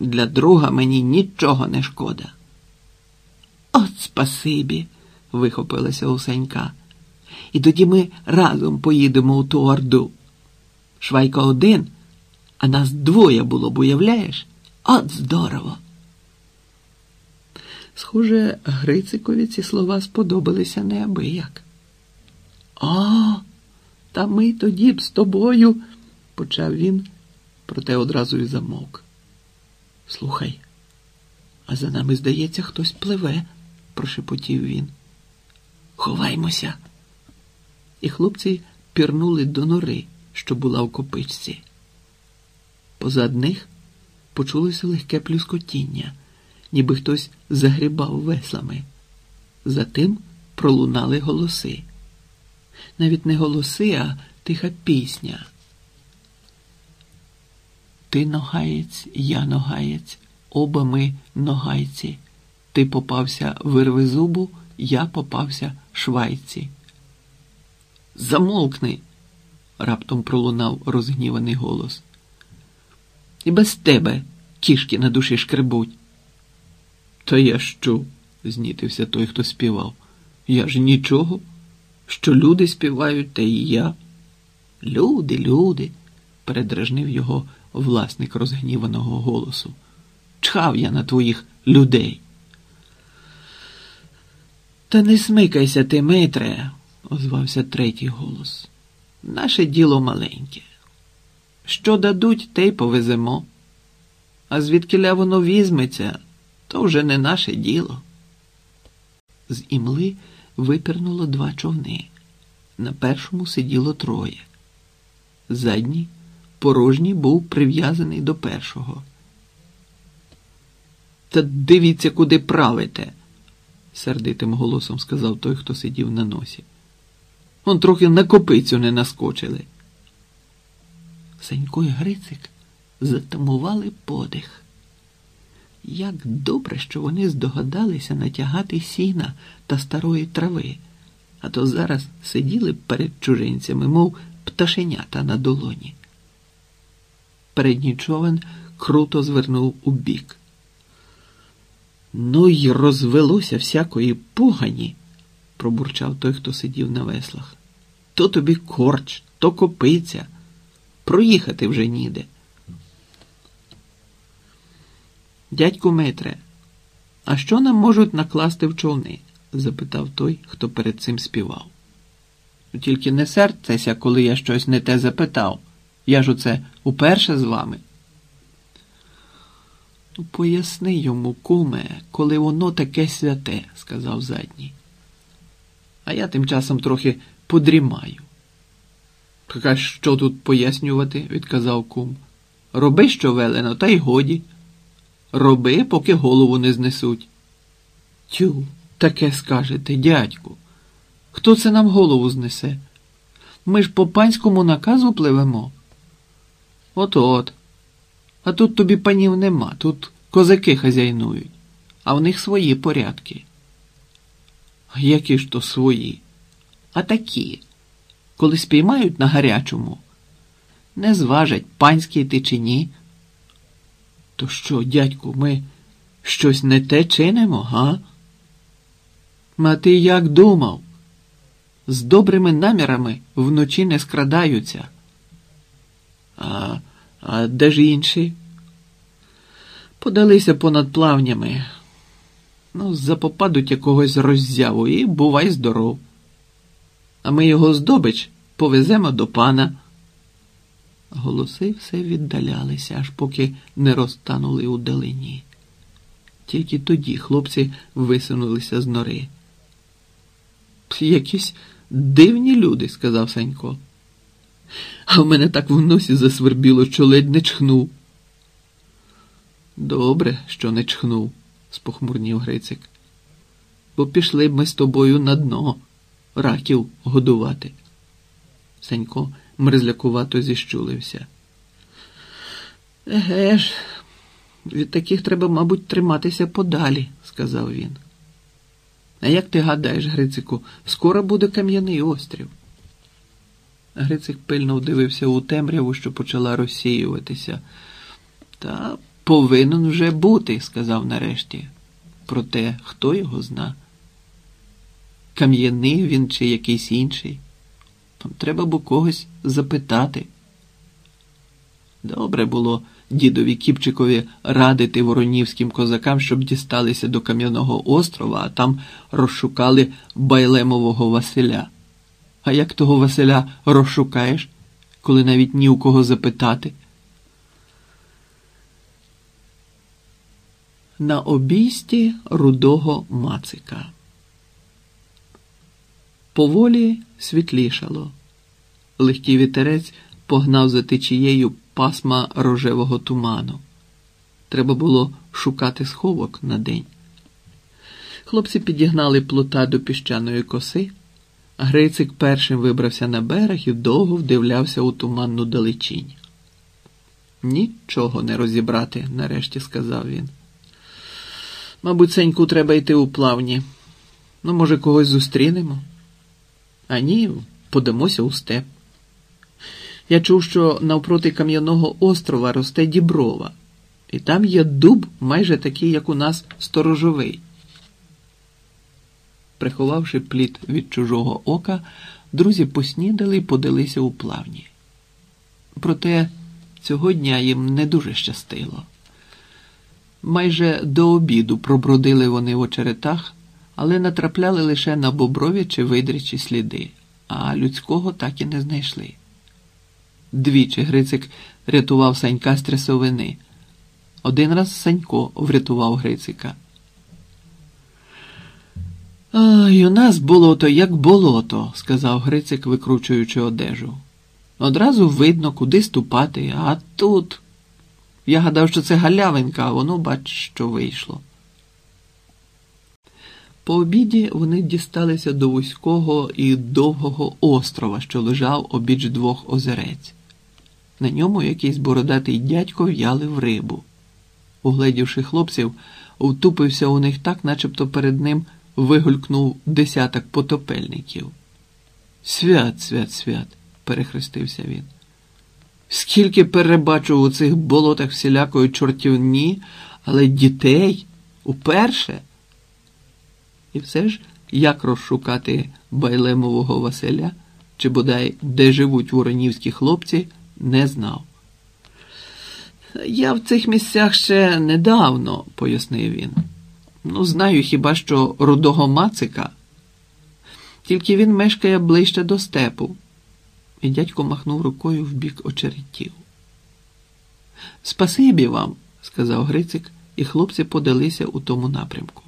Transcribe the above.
Для друга мені нічого не шкода. От спасибі, вихопилася Усенька. І тоді ми разом поїдемо у ту орду. Швайка один, а нас двоє було б, уявляєш? От здорово. Схоже, Грицикові ці слова сподобалися неабияк. А, та ми тоді б з тобою, почав він, проте одразу і замовк. Слухай, а за нами, здається, хтось пливе, прошепотів він. Ховаймося. І хлопці пірнули до нори, що була в копичці. Позад них почулося легке плюскотіння, ніби хтось загрібав веслами. Затим пролунали голоси. Навіть не голоси, а тиха пісня. Ти ногаєць, я ногаєць, оба ми ногайці. Ти попався вирви зубу, я попався швайці. Замовкни, раптом пролунав розгніваний голос. І без тебе кішки на душі шкребуть. Та я що? знітився той, хто співав. Я ж нічого. Що люди співають, та і я. Люди, люди, передражнив його власник розгніваного голосу. Чхав я на твоїх людей. Та не смикайся ти, Митре, озвався третій голос. Наше діло маленьке. Що дадуть, те й повеземо. А звідкиля воно візьметься, то вже не наше діло. З імли випірнуло два човни. На першому сиділо троє. Задній, порожній, був прив'язаний до першого. Та дивіться, куди правите, сердитим голосом сказав той, хто сидів на носі. Он трохи на копицю не наскочили. Сенько і Грицик затамували подих. Як добре, що вони здогадалися натягати сіна та старої трави, а то зараз сиділи перед чужинцями, мов пташенята на долоні. Передній човен круто звернув у бік. Ну й розвелося всякої погані, пробурчав той, хто сидів на веслах. То тобі корч, то копиця. Проїхати вже ніде. Дядьку Митре, а що нам можуть накласти в човни? запитав той, хто перед цим співав. Тільки не серцеся, коли я щось не те запитав. Я ж оце уперше з вами. Ну, поясни йому, куме, коли воно таке святе, сказав задній. А я тим часом трохи подрімаю. Так а що тут пояснювати, відказав кум. Роби, що велено, та й годі. Роби, поки голову не знесуть. Тю, таке скажете, дядьку. Хто це нам голову знесе? Ми ж по панському наказу пливемо. От от. А тут тобі панів нема, тут козаки хазяйнують, а в них свої порядки. Які ж то свої? А такі, коли спіймають на гарячому, не зважать, панський ти чи ні. То що, дядьку, ми щось не те чинимо, га? А ти як думав? З добрими намірами вночі не скрадаються. А, а де ж інші? Подалися понад плавнями. Ну, запопадуть якогось роззяву і бувай здоров. А ми його здобич повеземо до пана. Голоси все віддалялися, аж поки не розтанули у далині. Тільки тоді хлопці висунулися з нори. Якісь дивні люди, сказав Санько. А в мене так в носі засвербіло, що ледь не чхнув. Добре, що не чхнув, спохмурнів Грицик. Бо пішли б ми з тобою на дно раків годувати. Санько мерзлякувато зіщулився. Еге ж, від таких треба, мабуть, триматися подалі, сказав він. А як ти гадаєш, Грицику, скоро буде кам'яний острів? Грицик пильно вдивився у темряву, що почала розсіюватися. Та повинен вже бути, сказав нарешті. Проте хто його зна? Кам'яний він чи якийсь інший. Там треба б у когось запитати. Добре було дідові Кіпчикові радити воронівським козакам, щоб дісталися до Кам'яного острова, а там розшукали Байлемового Василя. А як того Василя розшукаєш, коли навіть ні у кого запитати? На обійсті рудого Мацика. Поволі світлішало. Легкий вітерець погнав за течією пасма рожевого туману. Треба було шукати сховок на день. Хлопці підігнали плота до піщаної коси, Грицик першим вибрався на берег і довго вдивлявся у туманну далечінь. Нічого не розібрати, нарешті сказав він. Мабуть, Сеньку треба йти у плавні. Ну, може, когось зустрінемо? А ні, подамося у степ. Я чув, що навпроти Кам'яного острова росте діброва, і там є дуб майже такий, як у нас сторожовий. Приховавши плід від чужого ока, друзі поснідали і подалися у плавні. Проте цього дня їм не дуже щастило. Майже до обіду пробродили вони в очеретах, але натрапляли лише на боброві чи видрячі сліди, а людського так і не знайшли. Двічі Грицик рятував Санька з трясовини. Один раз Санько врятував Грицика. Ай, у нас болото, як болото, сказав Грицик, викручуючи одежу. Одразу видно, куди ступати, а тут. Я гадав, що це галявинка, а воно, бач, що вийшло. По обіді вони дісталися до вузького і довгого острова, що лежав обіч двох озерець. На ньому якийсь бородатий дядько в'ялив рибу. Угледівши хлопців, втупився у них так, начебто перед ним вигулькнув десяток потопельників. Свят, свят, свят, перехрестився він. Скільки перебачив у цих болотах всілякої чортівні, але дітей уперше. І все ж як розшукати Байлемового Василя, чи бодай де живуть воронівські хлопці, не знав. Я в цих місцях ще недавно, пояснив він. Ну, знаю хіба що рудого Мацика. Тільки він мешкає ближче до степу. І дядько махнув рукою в бік очеретів. Спасибі вам, сказав Грицик, і хлопці подалися у тому напрямку.